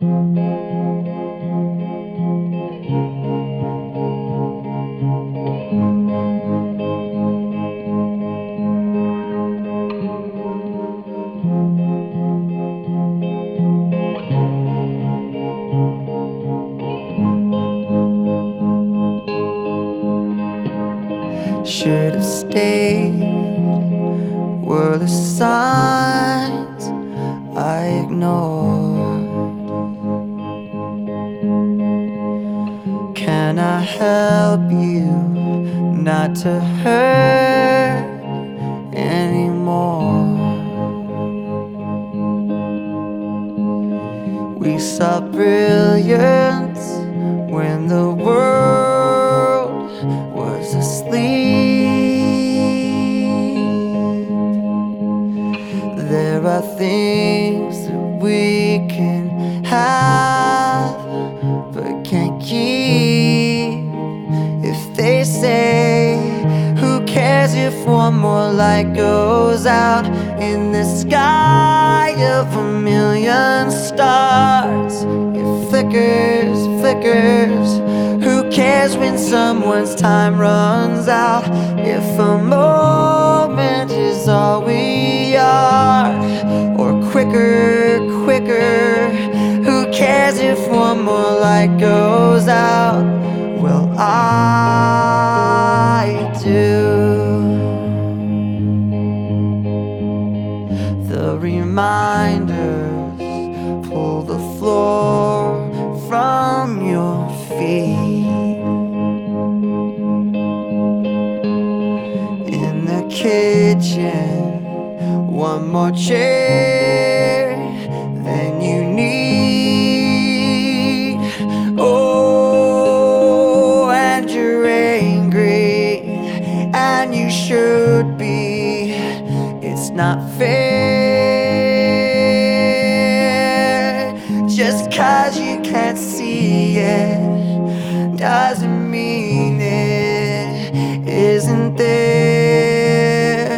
Should have stayed. Were the signs help you not to hurt anymore? We saw brilliance when the world was asleep. There are things if one more light goes out in the sky of a million stars? It flickers, flickers. Who cares when someone's time runs out? If a moment is all we are, or quicker, quicker. Who cares if one more light goes out? Well, I do. Reminders pull the floor from your feet. In the kitchen, one more chair than you need. Oh, and you're angry, and you should be. It's not fair. Cause you can't see it doesn't mean it isn't there.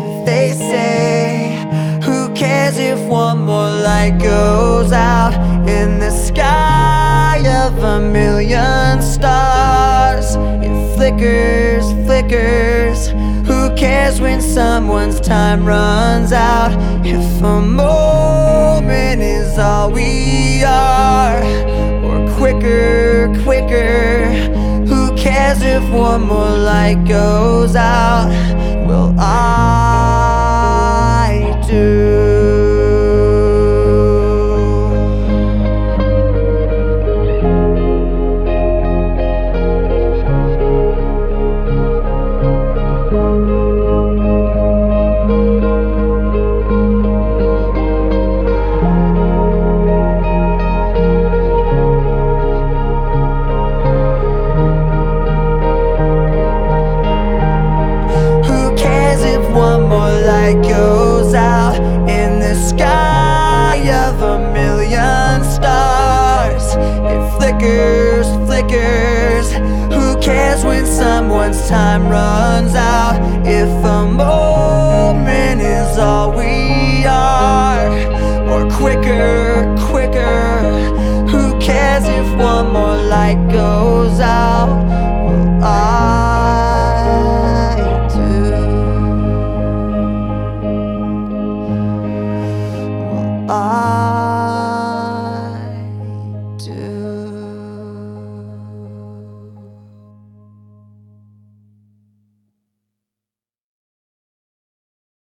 If they say, Who cares if one more light goes out in the sky of a million stars? It flickers, flickers. Who cares when someone's time runs out? If a moment is all we one more light goes out? will I Your light goes out in the sky of a million stars. It flickers, flickers. Who cares when someone's time runs out? If a moment is all we are, or quicker, quicker. Who cares if one more light goes?